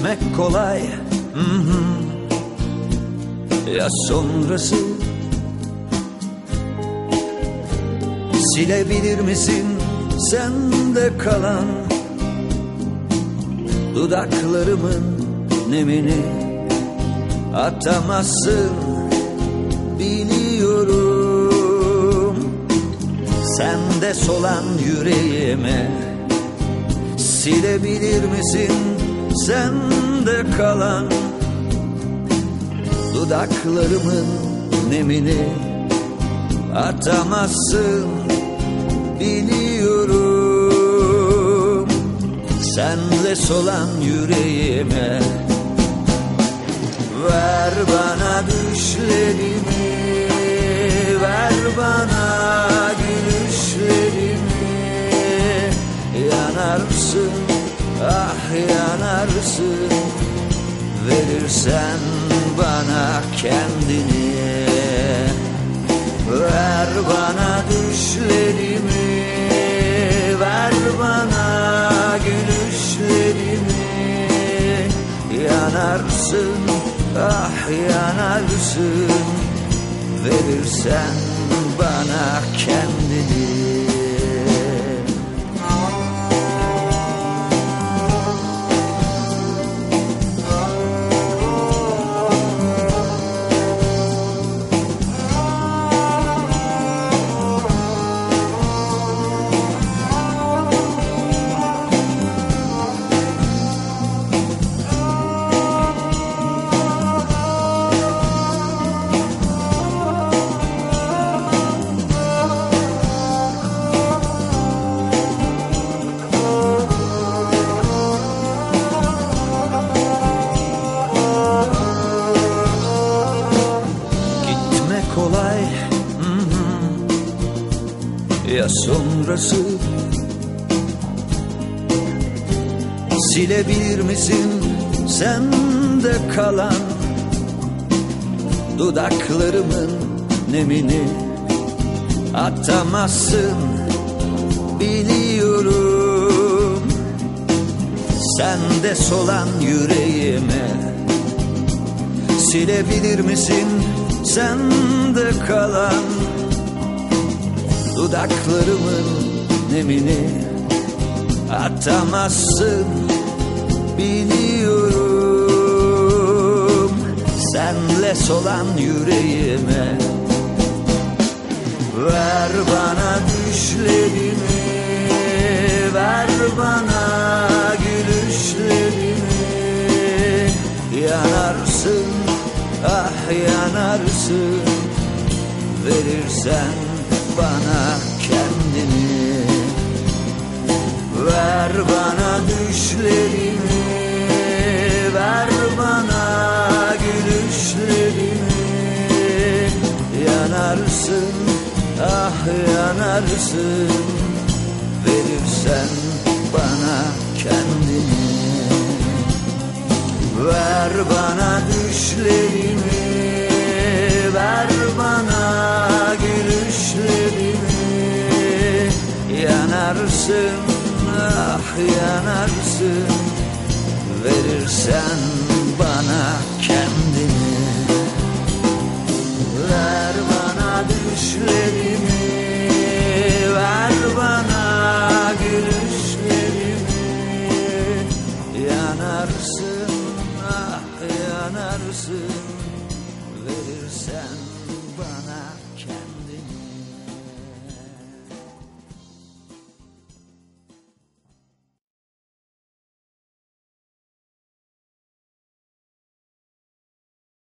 Gitmek kolay. Ya sonrası? Silebilir misin sende kalan Dudaklarımın nemini? Atamazsın biliyorum. Sende solan yüreğime Silebilir misin sende kalan Dudaklarımın nemini Atamazsın biliyorum. Senle solan yüreğime Ver bana ah yanarsın. Verirsen bana kendini. Ver bana düşlerimi Ver bana gülüşlerimi. Yanarsın ah yanarsın. Verirsen bana kendini Ya sonrası. Silebilir misin sende kalan Dudaklarımın nemini? Atamazsın biliyorum. Sende solan yüreğime. Silebilir misin sende kalan Dudaklarımın nemini Atamazsın biliyorum. Senle solan yüreğime Ver bana düşlerimi Ver bana gülüşlerimi. Yanarsın ah yanarsın Verirsen bana kendini. Ver bana düşlerimi Ver bana gülüşlerimi. Yanarsın ah yanarsın. Verirsen bana kendini. Ver bana düşlerimi Yanarsın ah yanarsın. Verirsen bana kendini. Ver bana düşlerimi Ver bana gülüşlerimi. Yanarsın ah yanarsın. Verirsen bana